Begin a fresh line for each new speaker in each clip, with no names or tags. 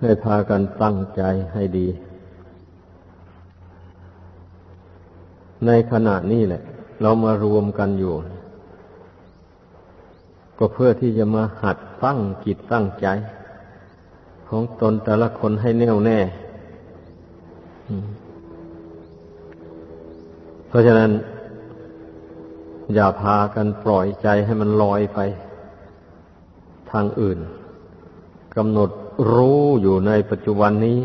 ให้พากันตั้งใจให้ดี ในขณะนี้แหละ เรามารวมกันอยู่ ก็เพื่อที่จะมาหัดตั้งจิตตั้งใจ ของตนแต่ละคนให้แน่วแน่ เพราะฉะนั้น อย่าพากันปล่อยใจให้มันลอยไป ทางอื่นกำหนด รู้อยู่ในปัจจุบันนี้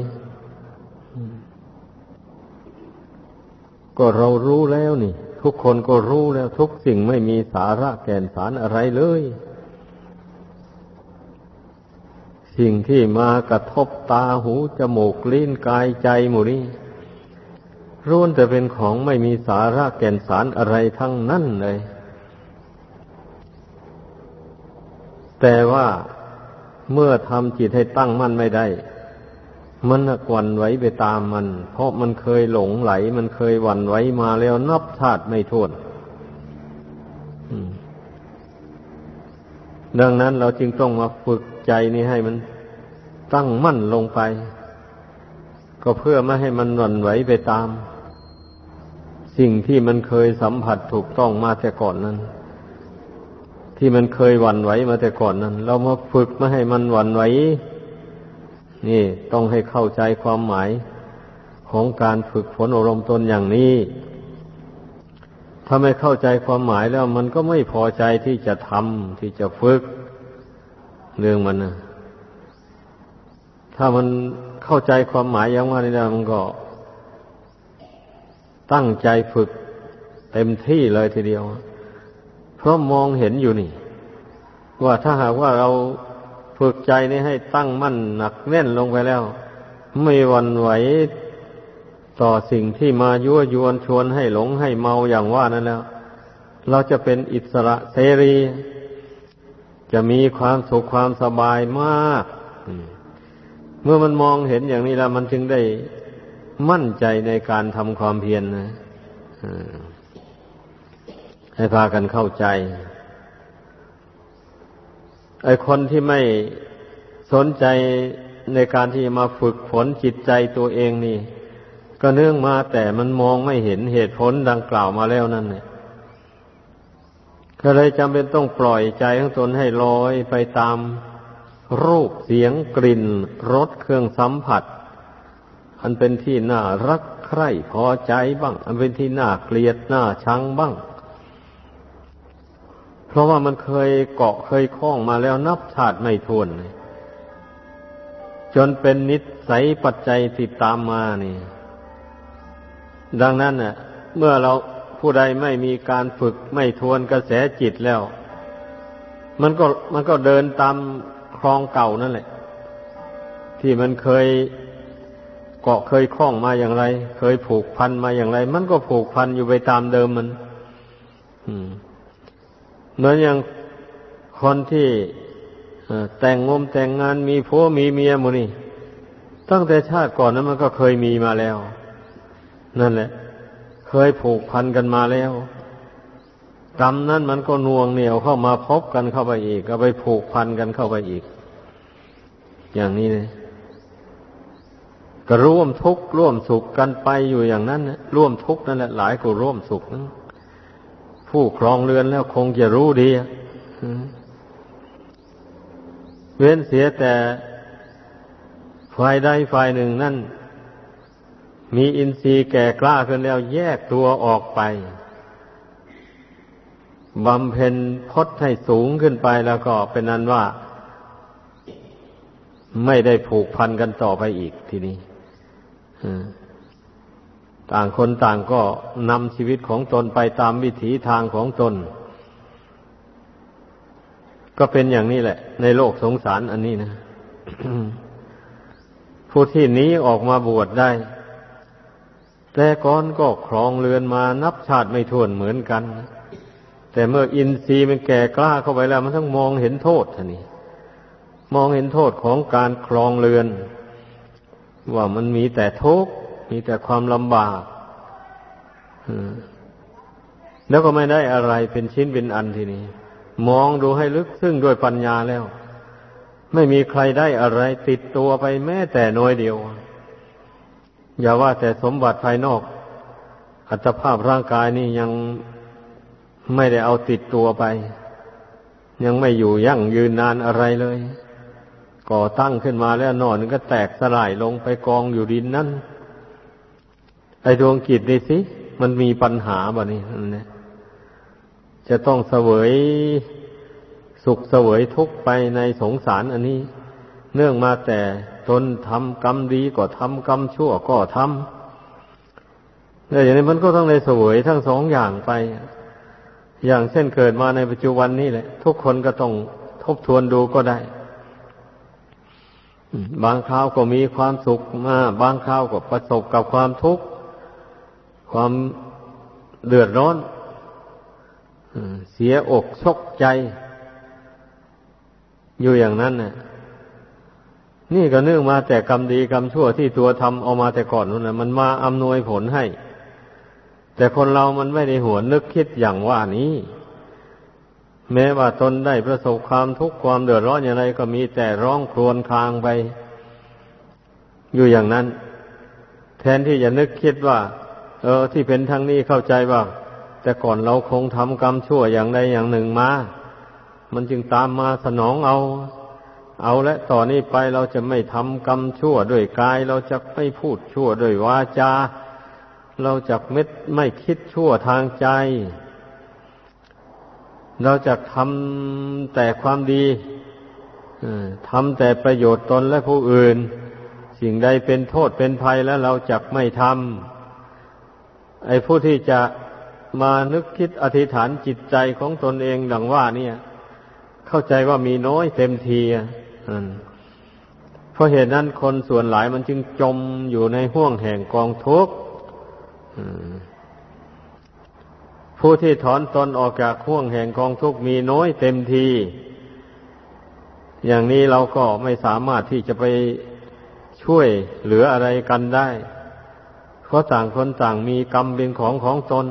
ก็เรารู้แล้วนี่ ทุกคนก็รู้แล้ว ทุกสิ่งไม่มีสาระแก่นสารอะไรเลย สิ่งที่มากระทบตาหูจมูกลิ้นกายใจหมู่นี้ร้วนแต่เป็นของไม่มีสาระแก่นสารอะไรทั้งนั้นเลย แต่ว่า เมื่อทำจิตให้ตั้งมั่นไม่ได้ มันกวันไหวไปตามมัน เพราะมันเคยหลงไหล มันเคยหวั่นไหวมาแล้วนับชาติไม่ท้วนดังนั้นเราจึงต้องมาฝึกใจนี้ให้มันตั้งมั่นลงไป ก็เพื่อไม่ให้มันหวั่นไหวไปตาม สิ่งที่มันเคยสัมผัสถูกต้องมาแต่ก่อนนั้น ที่มันเคยหวั่นไหวมาแต่ก่อนนั้น เรามาฝึกไม่ให้มันหวั่นไหวนี่ต้องให้เข้าใจความหมายของการฝึกฝนอบรมตนอย่างนี้ ถ้าไม่เข้าใจความหมายแล้วมันก็ไม่พอใจที่จะทำที่จะฝึก เรื่องมันนะถ้ามันเข้าใจความหมายอย่างว่านี่นะมันก็ ตั้งใจฝึกเต็มที่เลยทีเดียว เพราะมองเห็นอยู่นี่ ว่าถ้าหากว่าเราฝึกใจนี้ให้ตั้งมั่นหนักแน่นลงไปแล้ว ไม่หวั่นไหวต่อสิ่งที่มายั่วยวนชวนให้หลงให้เมาอย่างว่านั้นแล้ว เราจะเป็นอิสระเสรี จะมีความสุขความสบายมากเมื่อมันมองเห็นอย่างนี้แล้วมันจึงได้มั่นใจในการทำความเพียรนนะ ให้พากันเข้าใจ ไอ้คนที่ไม่สนใจในการที่มาฝึกฝนจิตใจตัวเองนี่ ก็เนื่องมาแต่มันมองไม่เห็นเหตุผลดังกล่าวมาแล้วนั่นเนี่ยก็เลยจำเป็นต้องปล่อยใจของตนให้ลอยไปตามรูปเสียงกลิ่นรสเครื่องสัมผัส อันเป็นที่น่ารักใคร่พอใจบ้าง อันเป็นที่น่าเกลียดน่าชังบ้าง เพราะว่ามันเคยเกาะเคยคล้องมาแล้วนับชาติไม่ทวนจนเป็นนิสัยปัจจัยติดตามมานี่ ดังนั้นเน่ะ เมื่อเราผู้ใดไม่มีการฝึกไม่ทวนกระแสจิตแล้ว มันก็มันก็เดินตามคลองเก่านั่นแหละ ที่มันเคยเกาะเคยคล้องมาอย่างไร เคยผูกพันมาอย่างไร มันก็ผูกพันอยู่ไปตามเดิมมัน อืม เหมือนอย่างคนที่แต่งงมแต่งงานมีผัวมีเมียมูนี่ ตั้งแต่ชาติก่อนนั้นมันก็เคยมีมาแล้ว นั่นแหละ เคยผูกพันกันมาแล้วกรรมนั้นมันก็น่วงเหนียวเข้ามาพบกันเข้าไปอีก ก็ไปผูกพันกันเข้าไปอีก อย่างนี้เลยก็ร่วมทุกข์ร่วมสุขกันไปอยู่อย่างนั้นนะร่วมทุกข์นั่นแหละหลายกว่าร่วมสุขนะ ผู้ครองเรือนแล้วคงจะรู้ดีเว้นเสียแต่ฝ่ายใดฝ่ายหนึ่งนั่น มีอินทรีย์แก่กล้าขึ้นแล้วแยกตัวออกไปบำเพ็ญพจน์ให้สูงขึ้นไปแล้วก็เป็นนั้นว่า ไม่ได้ผูกพันกันต่อไปอีกทีนี้ ต่างคนต่างก็นำชีวิตของตนไปตามวิถีทางของตน ก็เป็นอย่างนี้แหละ ในโลกสงสารอันนี้นะ ผู้ที่นี้ออกมาบวชได้ แต่ก่อนก็ครองเรือนมานับชาติไม่ถ้วนเหมือนกัน แต่เมื่ออินทรีย์มันแก่กล้าเข้าไปแล้ว มันต้องมองเห็นโทษท่านี่มองเห็นโทษของการครองเรือน ว่ามันมีแต่ทุกข์ มีแต่ความลำบากแล้วก็ไม่ได้อะไรเป็นชิ้นเป็นอันทีนี้ มองดูให้ลึกซึ้งด้วยปัญญาแล้ว ไม่มีใครได้อะไรติดตัวไปแม้แต่น้อยเดียว อย่าว่าแต่สมบัติภายนอก อัตภาพร่างกายนี่ยังไม่ได้เอาติดตัวไป ยังไม่อยู่ยั่งยืนนานอะไรเลย ก่อตั้งขึ้นมาแล้วนอนก็แตกสลายลงไปกองอยู่ดินนั่น ไอ้ดวงกิจนี่สิ มันมีปัญหาบ่นี่นี่จะต้องเสวยสุขเสวยทุกข์ไปในสงสารอันนี้ เนื่องมาแต่ตนทำกรรมดีก็ทำกรรมชั่วก็ทำแล้วอย่างนี้มันก็ต้องในเสวยทั้งสองอย่างไป อย่างเช่นเกิดมาในปัจจุบันนี้แหละ ทุกคนก็ต้องทบทวนดูก็ได้ บางคราวก็มีความสุขมา บางคราวก็ประสบกับความทุกข์ ความเดือดร้อนเสียอกชกใจ อยู่อย่างนั้นน่ะ นี่ก็เนื่องมาแต่กรรมดีกรรมชั่วที่ตัวทำเอามาแต่ก่อนนั่นนะมันมาอำนวยผลให้ แต่คนเรามันไม่ได้หัวนึกคิดอย่างว่านี้ แม้ว่าตนได้ประสบความทุกข์ความเดือดร้อนอย่างไรก็มีแต่ร้องครวญครางไป อยู่อย่างนั้น แทนที่จะนึกคิดว่า เออ ที่เป็นทางนี้เข้าใจว่าแต่ก่อนเราคงทำกรรมชั่วอย่างใดอย่างหนึ่งมา มันจึงตามมาสนองเอา เอาและต่อนนี้ไปเราจะไม่ทำกรรมชั่วด้วยกาย เราจะไม่พูดชั่วด้วยวาจา เราจะไม่ไม่คิดชั่วทางใจ เราจะทำแต่ความดีทำแต่ประโยชน์ตนและผู้อื่น สิ่งใดเป็นโทษเป็นภัยแล้วเราจะไม่ทำ ไอ้ผู้ที่จะมานึกคิดอธิษฐานจิตใจของตนเองดังว่าเนี่ย เข้าใจว่ามีน้อยเต็มทีเพราะเหตุนั้นคนส่วนหลายมันจึงจมอยู่ในห่วงแห่งกองทุกข์ผู้ที่ถอนตนออกจากห่วงแห่งกองทุกข์มีน้อยเต็มที อย่างนี้เราก็ไม่สามารถที่จะไปช่วยเหลืออะไรกันได้ เพราะต่างคนต่างมีกรรมเป็นของของตน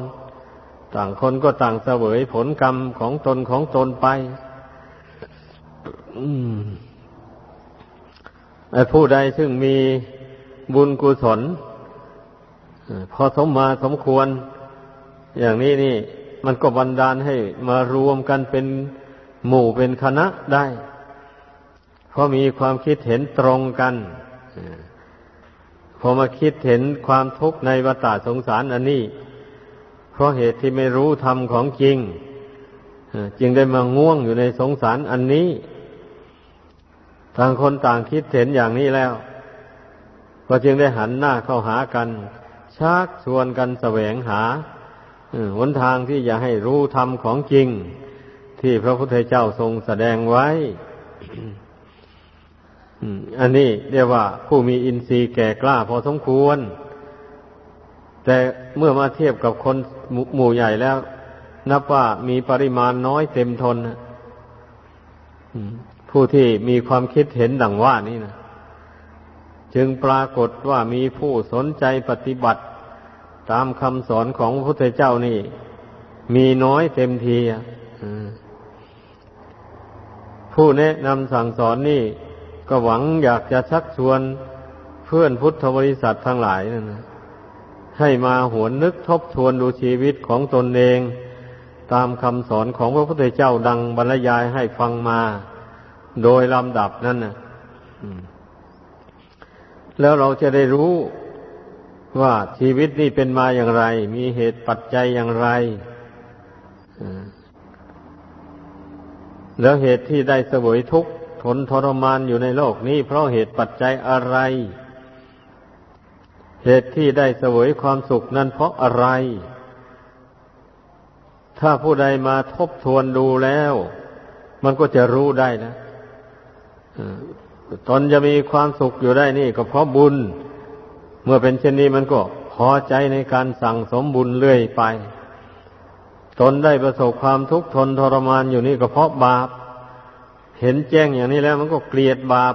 ต่างคนก็ต่างเสวยผลกรรมของตนของตนไปไอ้ผู้ใดซึ่งมีบุญกุศลพอสมมาสมควร อย่างนี้นี่ มันก็บันดาลให้มารวมกันเป็นหมู่เป็นคณะได้ เพราะมีความคิดเห็นตรงกัน พอมาคิดเห็นความทุกข์ในวัฏสงสารอันนี้ เพราะเหตุที่ไม่รู้ธรรมของจริงจึงได้มาง่วงอยู่ในสงสารอันนี้ ต่างคนต่างคิดเห็นอย่างนี้แล้ว ก็จึงได้หันหน้าเข้าหากัน ชักชวนกันแสวงหาหนทางที่จะให้รู้ธรรมของจริง ที่พระพุทธเจ้าทรงแสดงไว้ อันนี้เรียกว่าผู้มีอินทรีย์แก่กล้าพอสมควร แต่เมื่อมาเทียบกับคนหมู่ใหญ่แล้ว นับว่ามีปริมาณน้อยเต็มทนผู้ที่มีความคิดเห็นดังว่านี่นะจึงปรากฏว่ามีผู้สนใจปฏิบัติ ตามคำสอนของพระพุทธเจ้านี่ มีน้อยเต็มทีผู้แนะนำสั่งสอนนี่ ก็หวังอยากจะชักชวนเพื่อนพุทธบริษัททั้งหลายนั่นนะให้มาหวนนึกทบทวนดูชีวิตของตนเอง ตามคำสอนของพระพุทธเจ้าดังบรรยายให้ฟังมา โดยลำดับนั่นนะแล้วเราจะได้รู้ว่าชีวิตนี้เป็นมาอย่างไร มีเหตุปัจจัยอย่างไรแล้วเหตุที่ได้เสวยทุกข์ ทนทรมานอยู่ในโลกนี้ เพราะเหตุปัจจัยอะไร เหตุที่ได้เสวยความสุขนั้นเพราะอะไร ถ้าผู้ใดมาทบทวนดูแล้ว มันก็จะรู้ได้นะตนจะมีความสุขอยู่ได้นี่ ก็เพราะบุญ เมื่อเป็นเช่นนี้มันก็พอใจในการสั่งสมบุญเรื่อยไป ตนได้ประสบความทุกข์ทนทรมานอยู่นี่ก็เพราะบาป เห็นแจ้งอย่างนี้แล้ว มันก็เกลียดบาป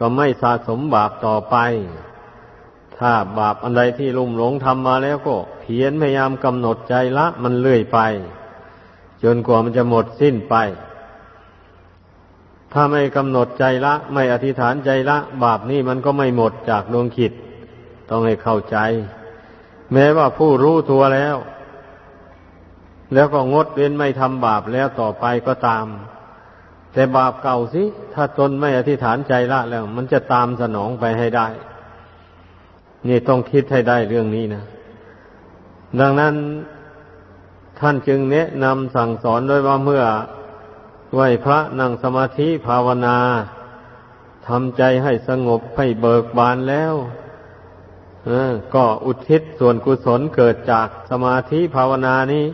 ก็ไม่สะสมบาปต่อไป ถ้าบาปอันใดที่ลุ่มหลงทำมาแล้วก็เพียรพยายามกำหนดใจละมันเลื่อยไป จนกว่ามันจะหมดสิ้นไปถถ้าไม่กำหนดใจละ ไม่อธิษฐานใจละ บาปนี่มันก็ไม่หมดจากดวงขิดต้องให้เข้าใจ แม้ว่าผู้รู้ตัวแล้ว แล้วก็งดเว้นไม่ทำบาปแล้วต่อไปก็ตาม แต่บาปเก่าสิ ถ้าตนไม่อธิษฐานใจละแล้ว มันจะตามสนองไปให้ได้ นี่ต้องคิดให้ได้เรื่องนี้นะ ดังนั้นท่านจึงแนะนำสั่งสอนด้วยว่าเมื่อไหวพระนั่งสมาธิภาวนาทำใจให้สงบให้เบิกบานแล้วก็อุทิศส่วนกุศลเกิดจากสมาธิภาวนานี้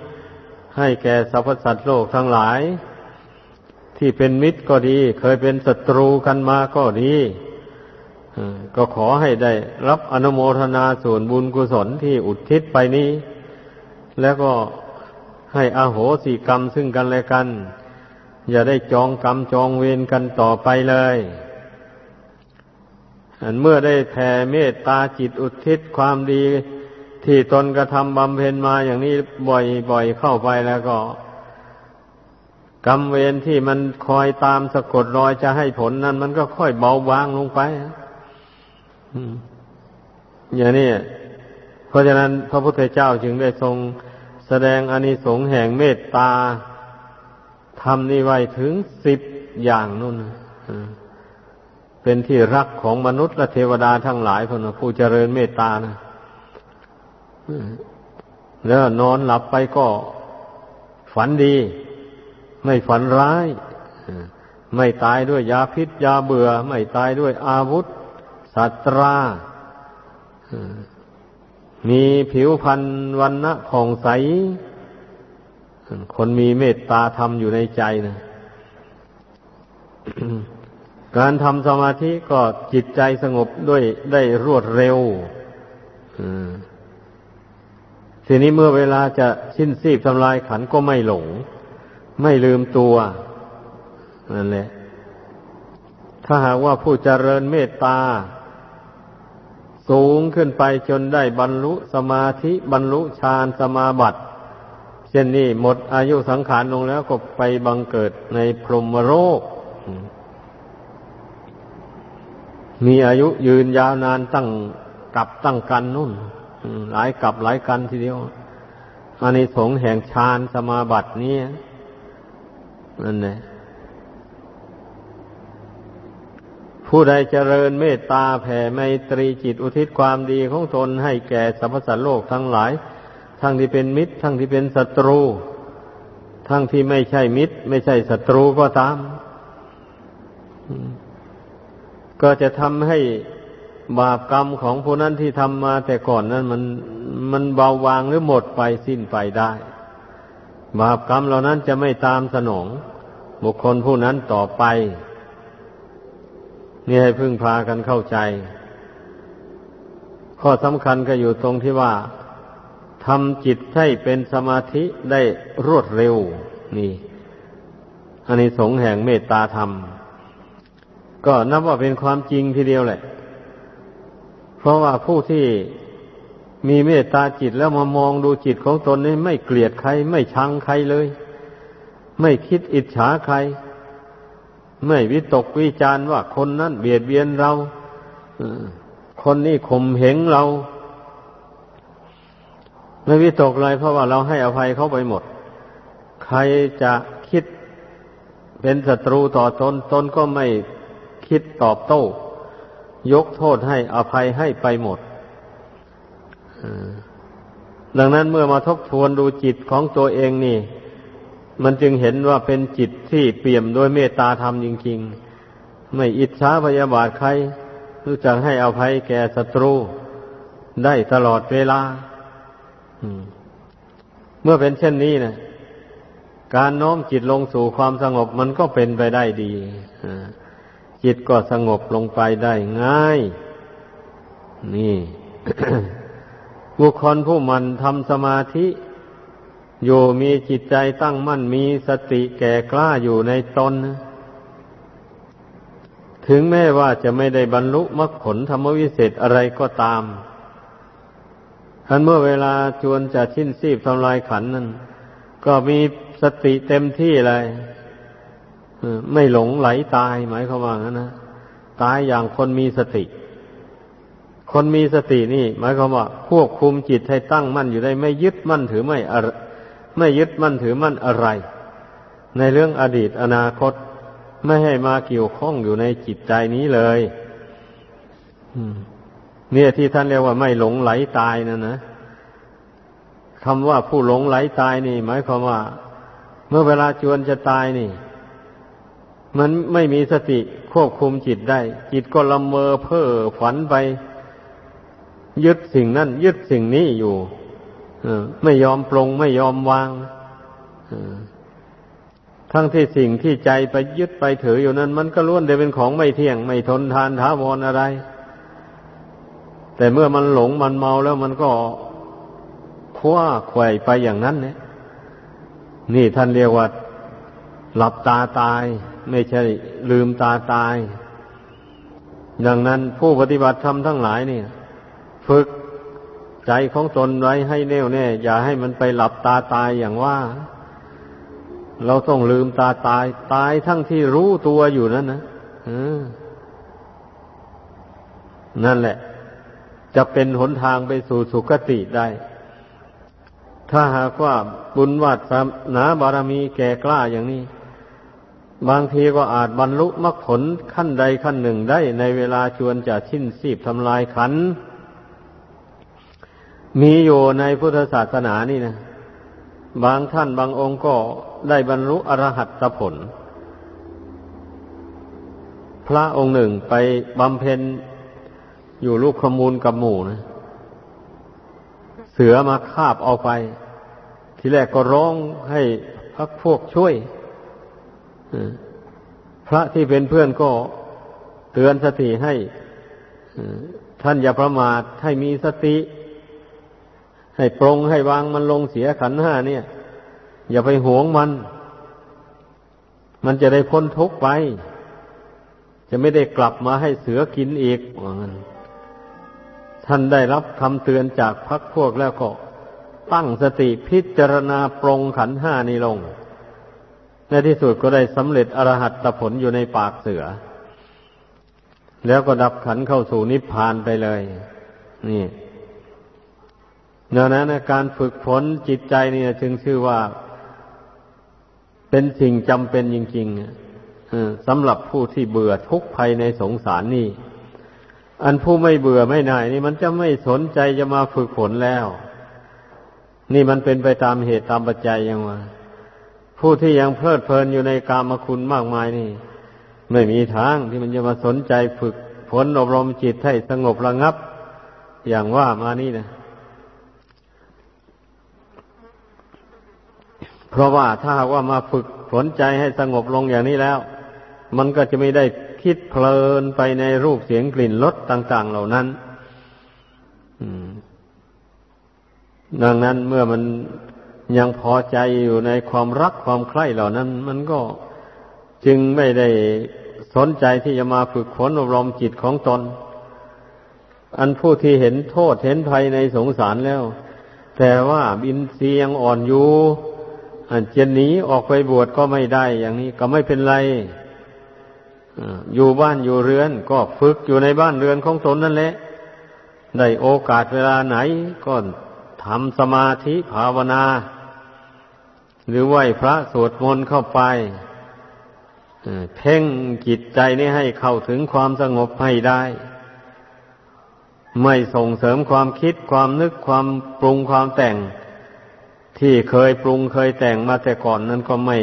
ให้แก่สรรพสัตว์โลกทั้งหลาย ที่เป็นมิตรก็ดี เคยเป็นศัตรูกันมาก็ดีก็ขอให้ได้รับอนุโมทนาส่วนบุญกุศลที่อุทิศไปนี้ แล้วก็ให้อโหสิกรรมซึ่งกันและกัน อย่าได้จองกรรมจองเวรกันต่อไปเลยเมื่อได้แผ่เมตตาจิตอุทิศความดี ที่ตนกระทำบำเพ็ญมาอย่างนี้บ่อยๆเข้าไปแล้วก็ กรรมเวรที่มันคอยตามสะกดรอยจะให้ผลนั้น มันก็ค่อยเบาบางลงไปอย่างนี้เพราะฉะนั้นพระพุทธเจ้าจึงได้ทรงแสดงอนิสงส์แห่งเมตตาทำนี่ไว้ถึงสิบอย่างนู่นเป็นที่รักของมนุษย์และเทวดาทั้งหลายพนผู้เจริญเมตตานะแล้วนอนหลับไปก็ฝันดี ไม่ฝันร้ายไม่ตายด้วยยาพิษยาเบื่อ ไม่ตายด้วยอาวุธสัตรามีผิวพรรณวันณะผ่องใส คนมีเมตตาธรรมอยู่ในใจนะการทำสมาธิก็จิตใจสงบด้วยได้รวดเร็วทีนี้เมื่อเวลาจะสิ้นซีบทำลายขันก็ไม่หลง ไม่ลืมตัวนั่นแหละ ถ้าหากว่าผู้เจริญเมตตา สูงขึ้นไปจนได้บรรลุสมาธิบรรลุฌานสมาบัติเช่นนี้หมดอายุสังขารลงแล้วก็ไปบังเกิดในพรหมโลกมีอายุยืนยาวนานตั้งกับตั้งกันนู่น หลายกับหลายกันทีเดียวอันนี้สงแห่งฌานสมาบัตินี้ นั่นแหละผู้ใดเจริญเมตตาแผ่ไมตรีจิตอุทิศความดีของตนให้แก่สรรพสัตว์โลกทั้งหลาย ทั้งที่เป็นมิตร ทั้งที่เป็นศัตรู ทั้งที่ไม่ใช่มิตร ไม่ใช่ศัตรูก็ตาม ก็จะทำให้บาปกรรมของผู้นั้นที่ทำมาแต่ก่อนนั้นมันมันเบาบางหรือหมดไปสิ้นไปได้ บาปกรรมเหล่านั้นจะไม่ตามสนอง บุคคลผู้นั้นต่อไป นี่ให้พึ่งพากันเข้าใจ ข้อสำคัญก็อยู่ตรงที่ว่าทำจิตให้เป็นสมาธิได้รวดเร็ว นี่อันนี้สงแห่งเมตตาธรรม ก็นับว่าเป็นความจริงทีเดียวแหละ เพราะว่าผู้ที่ มีเมตตาจิตแล้วมามองดูจิตของตนนี่ไม่เกลียดใคร ไม่ชังใครเลย ไม่คิดอิจฉาใคร ไม่วิตกวิจารว่าคนนั้นเบียดเบียนเราคนนี้ข่มเหงเรา ไม่วิตกเลยเพราะว่าเราให้อภัยเขาไปหมด ใครจะคิดเป็นศัตรูต่อตนตนก็ไม่คิดตอบโต้ ยกโทษให้อภัยให้ไปหมด ดังนั้นเมื่อมาทบทวนดูจิตของตัวเองนี่ มันจึงเห็นว่าเป็นจิตที่เปี่ยมด้วยเมตตาธรรมจริง ๆ ไม่อิจฉาพยาบาทใคร รู้จักให้อภัยแก่ศัตรูได้ตลอดเวลาเมื่อเป็นเช่นนี้นะการน้อมจิตลงสู่ความสงบมันก็เป็นไปได้ดีจิตก็สงบลงไปได้ง่าย นี่ บุคคลผู้มันทำสมาธิ อยู่มีจิตใจตั้งมั่นมีสติแก่กล้าอยู่ในตน ถึงแม้ว่าจะไม่ได้บรรลุมรรคผลธรรมวิเศษอะไรก็ตามทันเมื่อเวลาจวนจะชิ้นซีบทำลายขันนั้น ก็มีสติเต็มที่เลยไม่หลงไหลตายหมายความว่างั้นนะตายอย่างคนมีสติ คนมีสตินี่ หมายความว่า ควบคุมจิตให้ตั้งมั่นอยู่ได้ไม่ยึดมั่นถือไม่ไม่ยึดมั่นถือมั่นอะไร ในเรื่องอดีตอนาคตไม่ให้มาเกี่ยวข้องอยู่ในจิตใจนี้เลยเนี่ยที่ท่านเรียกว่าไม่หลงไหลตายนะนะคำว่าผู้หลงไหลตายนี่ หมายความว่า เมื่อเวลาจวนจะตายนี่ มันไม่มีสติควบคุมจิตได้ จิตก็ละเมอเพ้อฝันไป ยึดสิ่งนั้นยึดสิ่งนี้อยู่ไม่ยอมปรงไม่ยอมวางทั้งที่สิ่งที่ใจไปยึดไปถืออยู่นั้น มันก็ล้วนแต่เป็นของไม่เที่ยง ไม่ทนทานท้าวรอะไร แต่เมื่อมันหลงมันเมาแล้วมันก็คว้าไขว่ไปอย่างนั้นเนี่ยนี่ท่านเรียกว่า หลับตาตาย ไม่ใช่ลืมตาตาย ดังนั้นผู้ปฏิบัติธรรมทั้งหลายเนี่ย ฝึกใจของตนไว้ให้แน่วแน่ อย่าให้มันไปหลับตาตายอย่างว่า เราต้องลืมตาตาย ตายทั้งที่รู้ตัวอยู่นั่นนะนั่นแหละ จะเป็นหนทางไปสู่สุคติได้ ถ้าหากว่าบุญวัดสนาบารมีแก่กล้าอย่างนี้ บางทีก็อาจบรรลุมรรคผลขั้นใดขั้นหนึ่งได้ในเวลาชวนจะชิ้นสีบทำลายขัน มีอยู่ในพุทธศาสนานี่นะ บางท่านบางองค์ก็ได้บรรลุอรหัตผล พระองค์หนึ่งไปบำเพ็ญอยู่ลูกขมูลกับหมู่นะ เสือมาคาบเอาไป ทีแรกก็ร้องให้พักพวกช่วยพระที่เป็นเพื่อนก็เตือนสติให้ท่านอย่าประมาทให้มีสติ ให้ปรงให้วางมันลงเสียขันห้าเนี่ย อย่าไปหวงมัน มันจะได้พ้นทุกข์ไป จะไม่ได้กลับมาให้เสือกินอีกว่างั้นท่านได้รับคำเตือนจากพักพวกแล้วก็ตั้งสติพิจารณาปรงขันห้านี้ลง ในที่สุดก็ได้สำเร็จอรหัตผลอยู่ในปากเสือ แล้วก็ดับขันเข้าสู่นิพพานไปเลย นี่ ดังนั้นการฝึกฝนจิตใจนี่จึงชื่อว่า เป็นสิ่งจำเป็นจริงๆสำหรับผู้ที่เบื่อทุกข์ภัยในสงสารนี่ อันผู้ไม่เบื่อไม่น่ายนี่มันจะไม่สนใจจะมาฝึกฝนแล้ว นี่มันเป็นไปตามเหตุตามปัจจัยยังว่าผู้ที่ยังเพลิดเพลินอยู่ในกามคุณมากมายนี่ ไม่มีทางที่มันจะมาสนใจฝึกฝนอบรมจิตให้สงบระงับ อย่างว่ามานี่นะ เพราะว่าถ้าหากว่ามาฝึกฝนใจให้สงบลงอย่างนี้แล้ว มันก็จะไม่ได้คิดเพลินไปในรูปเสียงกลิ่นรสต่าง ๆ เหล่านั้นดังนั้นเมื่อมันยังพอใจอยู่ในความรักความใคร่เหล่านั้น มันก็จึงไม่ได้สนใจที่จะมาฝึกฝนอบรมจิตของตน อันผู้ที่เห็นโทษเห็นภัยในสงสารแล้ว แต่ว่าบินเสียงอ่อนอยู่ จะหนีออกไปบวชก็ไม่ได้อย่างนี้ก็ไม่เป็นไรอยู่บ้านอยู่เรือน ก็ฝึกอยู่ในบ้านเรือนของตนนั่นแหละได้โอกาสเวลาไหน ก็ทำสมาธิภาวนา หรือไหวพระสวดมนต์เข้าไปเพ่งจิตใจนี้ให้เข้าถึงความสงบให้ได้ ไม่ส่งเสริมความคิดความนึกความปรุงความแต่ง ที่เคยปรุงเคยแต่งมาแต่ก่อนนั้นก็ไม่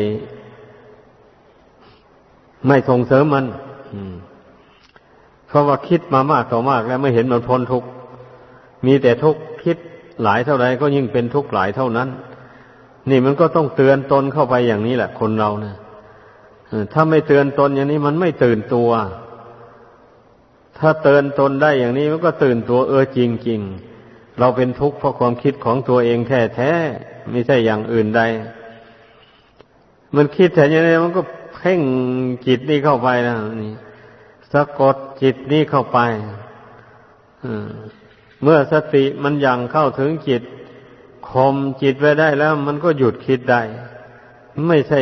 ไม่ส่งเสริมมันเพราะว่าคิดมามากต่อมากแล้วไม่เห็นมันพ้นทุกข์มีแต่ทุกข์คิดหลายเท่าไรก็ยิ่งเป็นทุกข์หลายเท่านั้น นี่มันก็ต้องเตือนตนเข้าไปอย่างนี้แหละคนเราเนะถ้าไม่เตือนตนอย่างนี้มันไม่ตื่นตัว ถ้าเตือนตนได้อย่างนี้มันก็ตื่นตัวเออจริงจริง เราเป็นทุกข์เพราะความคิดของตัวเองแท้แท้ไม่ใช่อย่างอื่นใด มันคิดแต่ย่างนี้มันก็เพ่งจิตนี่เข้าไปนะนี่สะกดจิตนี่เข้าไปเมื่อสติมันยังเข้าถึงจิตคมจิตไว้ได้แล้ว มันก็หยุดคิดได้ ไม่ใช่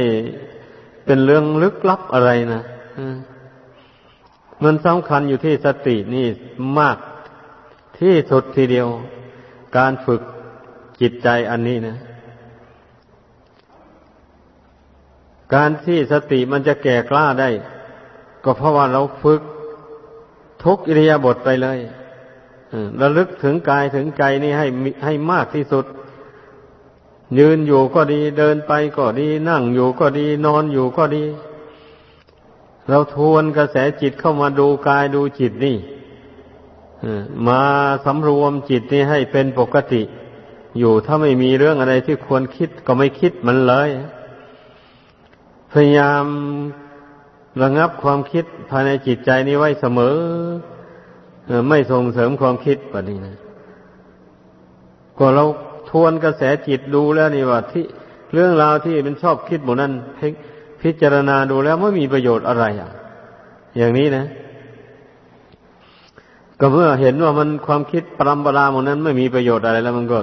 เป็นเรื่องลึกลับอะไรนะมันสำคัญอยู่ที่สตินี่มากที่สุดทีเดียว การฝึกจิตใจอันนี้นะ การที่สติมันจะแก่กล้าได้ ก็เพราะว่าเราฝึกทุกอิริยาบถไปเลยระลึกถึงกายถึงใจนี่ให้ให้มากที่สุด ยืนอยู่ก็ดีเดินไปก็ดีนั่งอยู่ก็ดีนอนอยู่ก็ดี เราทวนกระแสจิตเข้ามาดูกายดูจิตนี่ มาสำรวมจิตนี่ให้เป็นปกติ อยู่ถ้าไม่มีเรื่องอะไรที่ควรคิดก็ไม่คิดมันเลย พยายามระงับความคิดภายในจิตใจนี้ไว้เสมอ ไม่ส่งเสริมความคิดแบบนี้นะก็เราทวนกระแสจิตดูแล้วนี่ว่าที่เรื่องราวที่มันชอบคิดหมดนั้นพิจารณาดูแล้วไม่มีประโยชน์อะไรอะ อย่างนี้นะ ก็เมื่อเห็นว่ามันความคิดปรำปราหมดนั้นไม่มีประโยชน์อะไรแล้วมันก็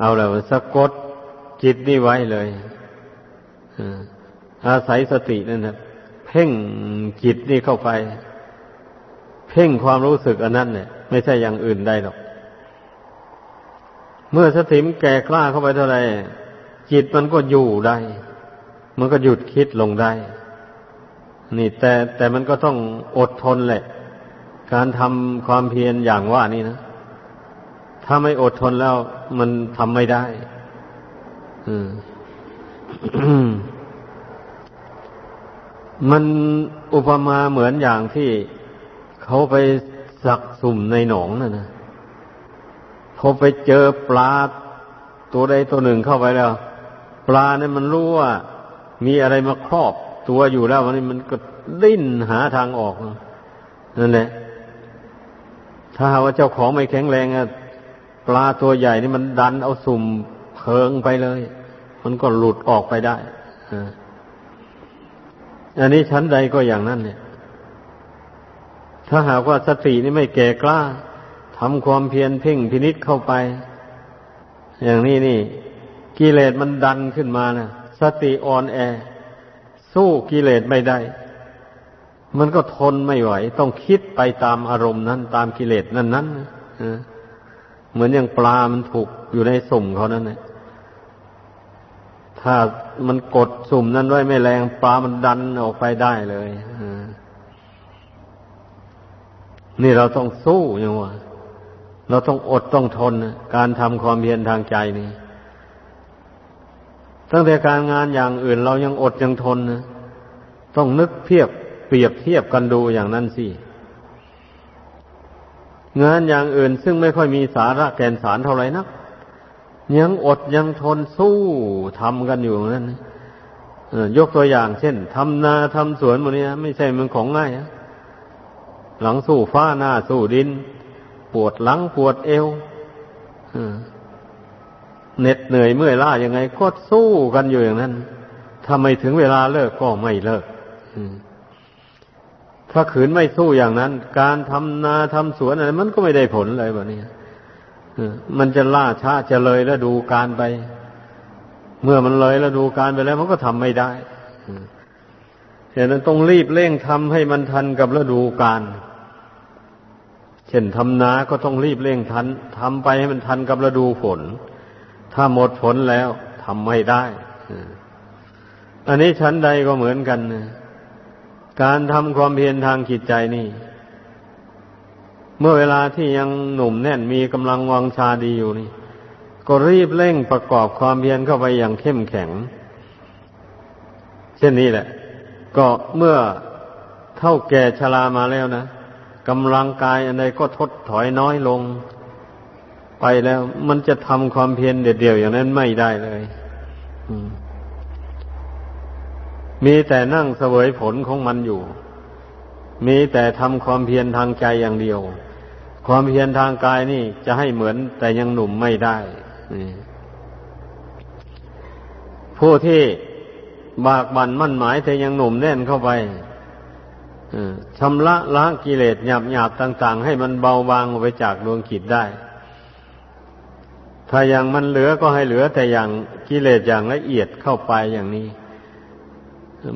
เอาแล้วสะกดจิตนี่ไว้เลยอาศัยสตินั่นนะเพ่งจิตนี่เข้าไป เพ่งความรู้สึกอันนั้นเนี่ยไม่ใช่อย่างอื่นได้หรอก เมื่อสติมแก่กล้าเข้าไปเท่าไรจิตมันก็อยู่ได้ มันก็หยุดคิดลงได้ นี่แต่แต่มันก็ต้องอดทนแหละ การทำความเพียรอย่างว่านี่นะ ถ้าไม่อดทนแล้วมันทำไม่ได้มันอุปมาเหมือนอย่างที่เขาไปสักสุ่มในหนองน่ะนะพอไปเจอปลาตัวใดตัวหนึ่งเข้าไปแล้ว ปลาเนี่ยมันรู้ว่า มีอะไรมาครอบตัวอยู่แล้วมันนี้มันก็ดิ้นหาทางออกนั่นแหละ ถ้าหาว่าเจ้าของไม่แข็งแรงอะปลาตัวใหญ่นี่มันดันเอาสุ่มเพิงไปเลย มันก็หลุดออกไปได้อันนี้ชั้นใดก็อย่างนั้นเนี่ย ถ้าหากว่าสตินี่ไม่แก่กล้าทำความเพียรเพ่งพินิษเข้าไป อย่างนี้นี่ กิเลสมันดันขึ้นมานะสติอ่อนแอ สู้กิเลสไม่ได้ มันก็ทนไม่ไหว ต้องคิดไปตามอารมณ์นั้น ตามกิเลสนั้นนั้นเหมือนอย่างปลามันถูกอยู่ในสุ่มเขานั่นแหละถ้ามันกดสุ่มนั้นไว้ไม่แรงปลามันดันออกไปได้เลยนี่เราต้องสู้อย่างว่าเราต้องอดต้องทนการทำความเพียรทางใจนี่ตั้งแต่การงานอย่างอื่น เรายังอดยังทนนะต้องนึกเทียบ เปรียบเทียบกันดูอย่างนั้นสิ งานอย่างอื่นซึ่งไม่ค่อยมีสาระแกนสารเท่าไหร่นัก ยังอดยังทนสู้ทำกันอยู่นั้นยกตัวอย่างเช่นทำนาทำสวนหมดนี้ไม่ใช่มันของง่ายะหลังสู้ฟ้าหน้าสู้ดิน ปวดหลังปวดเอวเหน็ดเหนื่อยเมื่อยล้ายังไงก็สู้กันอยู่อย่างนั้นถ้าไม่ถึงเวลาเลิกก็ไม่เลิก ถ้าขืนไม่สู้อย่างนั้น การทำนาทำสวนอะไรมันก็ไม่ได้ผลเลยแบบนี้มันจะล่าช้าจะเลยแล้วดูการไป เมื่อมันเลยแล้วดูการไปแล้ว มันก็ทำไม่ได้ฉะนั้นต้องรีบเร่งทำให้มันทันกับฤดูกาลเช่นทำนาก็ต้องรีบเร่งทันทำไปให้มันทันกับฤดูฝน ถ้าหมดฝนแล้วทำไม่ได้ อันนี้ชั้นใดก็เหมือนกันนะ การทำความเพียรทางจิตใจนี่ เมื่อเวลาที่ยังหนุ่มแน่นมีกำลังวังชาดีอยู่นี่ ก็รีบเร่งประกอบความเพียรเข้าไปอย่างเข้มแข็ง เช่นนี้แหละ ก็เมื่อเท่าแก่ชรามาแล้วนะกำลังกายอะไรก็ทดถอยน้อยลง ไปแล้ว มันจะทำความเพียรเดียวๆอย่างนั้นไม่ได้เลยมี มีแต่นั่งเสวยผลของมันอยู่ มีแต่ทำความเพียรทางใจอย่างเดียว ความเพียรทางกายนี่จะให้เหมือนแต่ยังหนุ่มไม่ได้ผู้ที่บากบั่นมั่นหมายแต่ยังหนุ่มแน่นเข้าไปชำระล้างกิเลสหยาบหยาบต่าง ๆ ให้มันเบาบางออกไปจากดวงจิตได้ ถ้าอย่างมันเหลือก็ให้เหลือแต่อย่างกิเลสอย่างละเอียดเข้าไปอย่างนี้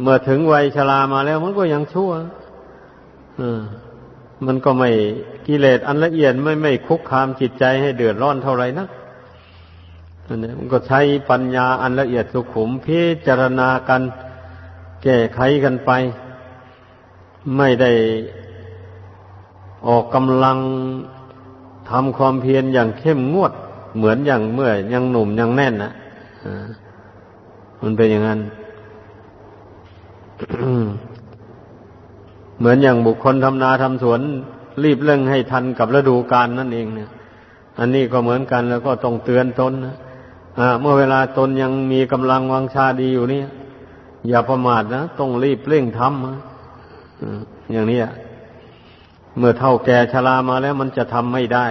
เมื่อถึงวัยชรามาแล้วมันก็ยังชั่วมันก็ไม่กิเลสอันละเอียดไม่ไม่คุกคามจิตใจให้เดือดร้อนเท่าไหร่นักมันก็ใช้ปัญญาอันละเอียดสุขุมพิจารณากันแก้ไขกันไป ไม่ได้ออกกำลังทำความเพียรอย่างเข้มงวด เหมือนอย่างเมื่อยังหนุ่มยังแน่นนะมันเป็นอย่างนั้น เหมือนอย่างบุคคลทำนาทำสวน รีบเร่งให้ทันกับฤดูกาลนั่นเองเนี่ย อันนี้ก็เหมือนกันแล้วก็ต้องเตือนตนนะเมื่อเวลาตนยังมีกำลังวังชาดีอยู่นี่อย่าประมาทนะต้องรีบเร่งทำอย่างนี้เมื่อเท่าแก่ชรามาแล้วมันจะทำไม่ได้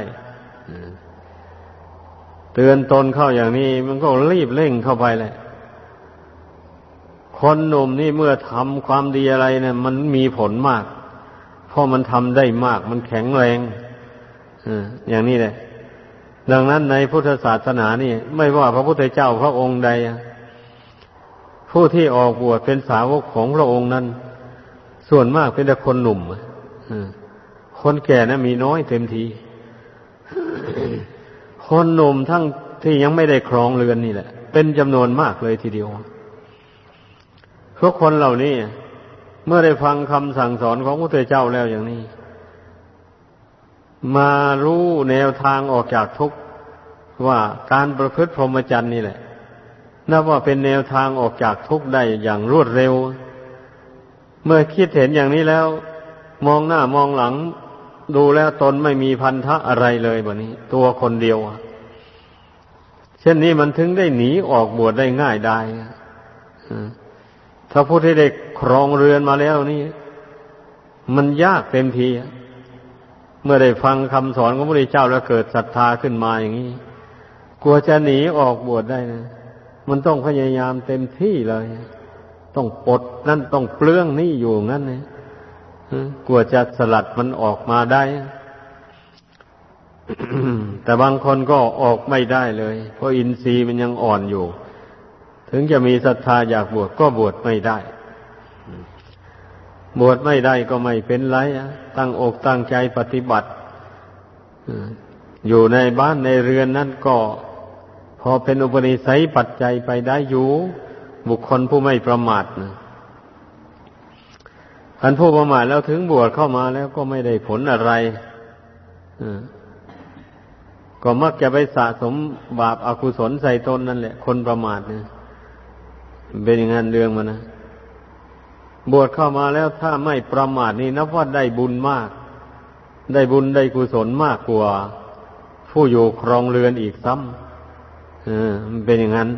เตือนตนเข้าอย่างนี้ มันก็รีบเร่งเข้าไปแหละ คนหนุ่มนี่เมื่อทำความดีอะไรเนี่ย มันมีผลมาก เพราะมันทำได้มาก มันแข็งแรงอย่างนี้แหละดังนั้นในพุทธศาสนานี่ ไม่ว่าพระพุทธเจ้าพระองค์ใด ผู้ที่ออกบวชเป็นสาวกของพระองค์นั้น ส่วนมากเป็นแต่คนหนุ่มคนแก่นะมีน้อยเต็มที คนหนุ่มทั้งที่ยังไม่ได้ครองเรือนนี่แหละ เป็นจำนวนมากเลยทีเดียว ทุกคนเหล่านี้ เมื่อได้ฟังคำสั่งสอนของพระพุทเจ้าแล้วอย่างนี้ มารู้แนวทางออกจากทุกข์ว่าการประพฤติพรหมจรรย์นี่แหละ นับว่าเป็นแนวทางออกจากทุกข์ได้อย่างรวดเร็ว เมื่อคิดเห็นอย่างนี้แล้ว มองหน้ามองหลัง ดูแล้วตนไม่มีพันธะอะไรเลยแบบนี้ ตัวคนเดียวเช่นนี้มันถึงได้หนีออกบวชได้ง่ายได้ ถ้าผู้ที่ได้ครองเรือนมาแล้วนี่ มันยากเต็มที เมื่อได้ฟังคำสอนของพระพุทธเจ้าแล้วเกิดศรัทธาขึ้นมาอย่างนี้กลัวจะหนีออกบวชได้นะ มันต้องพยายามเต็มที่เลย ต้องปลดนั่นต้องเปลื้องนี่อยู่งั้นนะกลัวจะสลัดมันออกมาได้ แต่บางคนก็ออกไม่ได้เลย เพราะอินทรีย์มันยังอ่อนอยู่ ถึงจะมีศรัทธาอยากบวชก็บวชไม่ได้ บวชไม่ได้ก็ไม่เป็นไรตั้งอกตั้งใจปฏิบัติอยู่ในบ้านในเรือนนั้นก็พอเป็นอุปนิสัยปัจจัยไปได้อยู่ บุคคลผู้ไม่ประมาทนะอันผู้ประมาทแล้วถึงบวชเข้ามาแล้วก็ไม่ได้ผลอะไรก็มักจะไปสะสมบาปอากุศลใส่ตนนั่นแหละ คนประมาทเนี่ย เป็นอย่างนั้นเรื่องมันนะบวชเข้ามาแล้วถ้าไม่ประมาทนี่นับว่าได้บุญมาก ได้บุญได้กุศลมากกว่า ผู้อยู่ครองเรือนอีกซ้ำเออมันเป็นอย่างนั้น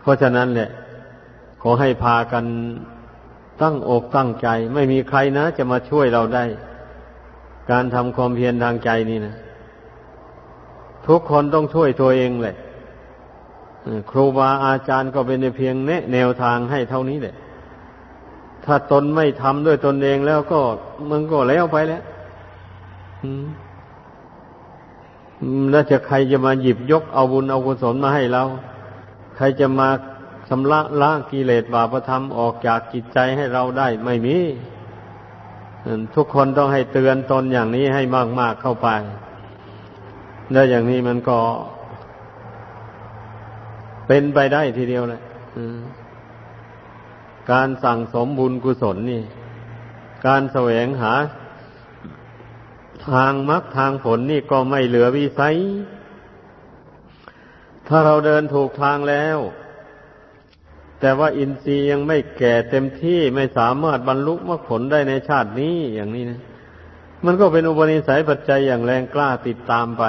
เพราะฉะนั้นแหละขอให้พากันตั้งอกตั้งใจ ไม่มีใครนะ จะมาช่วยเราได้ การทำความเพียรทางใจนี่นะ ทุกคนต้องช่วยตัวเองแหละ ครูบาอาจารย์ก็เป็นเพียงแนะแนวทางให้เท่านี้แหละ ถ้าตนไม่ทำด้วยตนเองแล้วก็มันก็แล้วไปแล้วแล้วจะใครจะมาหยิบยกเอาบุญเอากุศลมาให้เรา ใครจะมาชำระล้างกิเลสบาปธรรมออกจากจิตใจให้เราได้ไม่มี ทุกคนต้องให้เตือนตนอย่างนี้ให้มาก ๆเข้าไป แล้วอย่างนี้มันก็ เป็นไปได้ทีเดียวเลยการสั่งสมบุญกุศลนี่ การแสวงหา ทางมรรคทางผลนี่ก็ไม่เหลือวิสัย ถ้าเราเดินถูกทางแล้ว แต่ว่าอินทรีย์ยังไม่แก่เต็มที่ไม่สามารถบรรลุมรรคผลได้ในชาตินี้อย่างนี้นะ มันก็เป็นอุปนิสัยปัจจัยอย่างแรงกล้าติดตามไป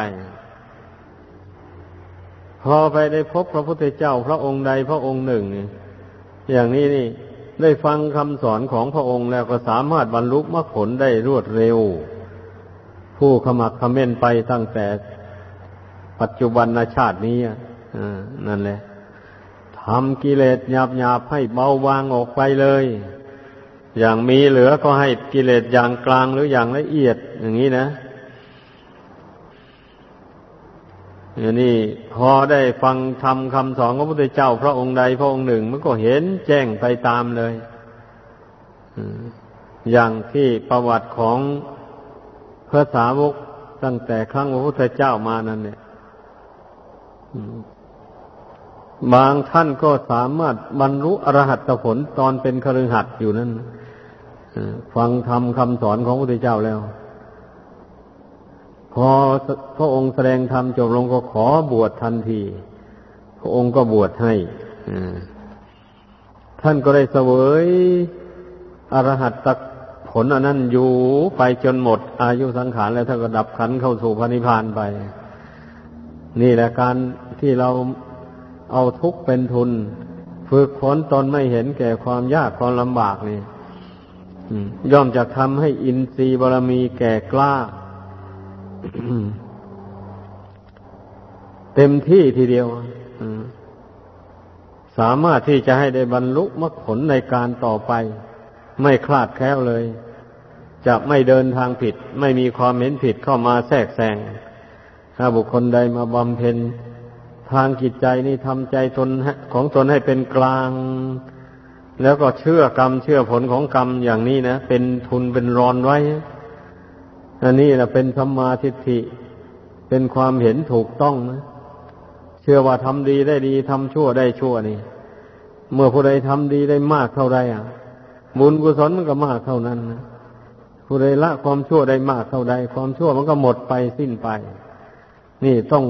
พอไปได้พบพระพุทธเจ้าพระองค์ใดพระองค์หนึ่งอย่างนี้นี่ ได้ฟังคำสอนของพระองค์แล้วก็สามารถบรรลุมรรคผลได้รวดเร็ว ผู้ขมักขม้นไปตั้งแต่ปัจจุบันชาตินี้นั่นแหละทำกิเลสหยาบหยาบให้เบาบางออกไปเลย อย่างมีเหลือก็ให้กิเลสอย่างกลางหรืออย่างละเอียดอย่างนี้นะ อันนี้พอได้ฟังทำคำสอนของพระพุทธเจ้า พระองค์ใดพระองค์หนึ่ง มันก็เห็นแจ้งไปตามเลยอย่างที่ประวัติของพระสาวกตั้งแต่ครั้งพระพุทธเจ้ามานั้นเนี่ยบางท่านก็สามารถบรรลุอรหัตผลตอนเป็นคฤหัสถ์อยู่นั้นฟังธรรมคำสอนของพระพุทธเจ้าแล้ว พอพระองค์แสดงธรรมจบลงก็ขอบวชทันที พระองค์ก็บวชให้ท่านก็ได้เสวยอรหัตตผลอันนั้นอยู่ไปจนหมด อายุสังขารแล้วท่านก็ดับขันเข้าสู่พระนิพพานไป นี่แหละการที่เราเอาทุกข์เป็นทุน ฝึกฝนตนไม่เห็นแก่ความยากความลำบากนี่ย่อมจะทำให้อินทรีย์บารมีแก่กล้า เต็มที่ทีเดียวสามารถที่จะให้ได้บรรลุมรรคผลในการต่อไป ไม่คลาดแคล้วเลย จะไม่เดินทางผิด ไม่มีความเห็นผิดเข้ามาแทรกแซงถ้าบุคคลใดมาบำเพ็ญทางจิตใจนี่ทำใจตนของตนให้เป็นกลาง แล้วก็เชื่อกรรมเชื่อผลของกรรมอย่างนี้นะ เป็นทุนเป็นรอนไว้ อันนี้นะเป็นสัมมาทิฏฐิ เป็นความเห็นถูกต้องนะเชื่อว่าทำดีได้ดีทำชั่วได้ชั่วนี่ เมื่อผู้ใดทำดีได้มากเท่าใดอะบุญกุศลมันก็มากเท่านั้นนะผู้ใดละความชั่วได้มากเท่าใด ความชั่วมันก็หมดไปสิ้นไป นี่ต้อง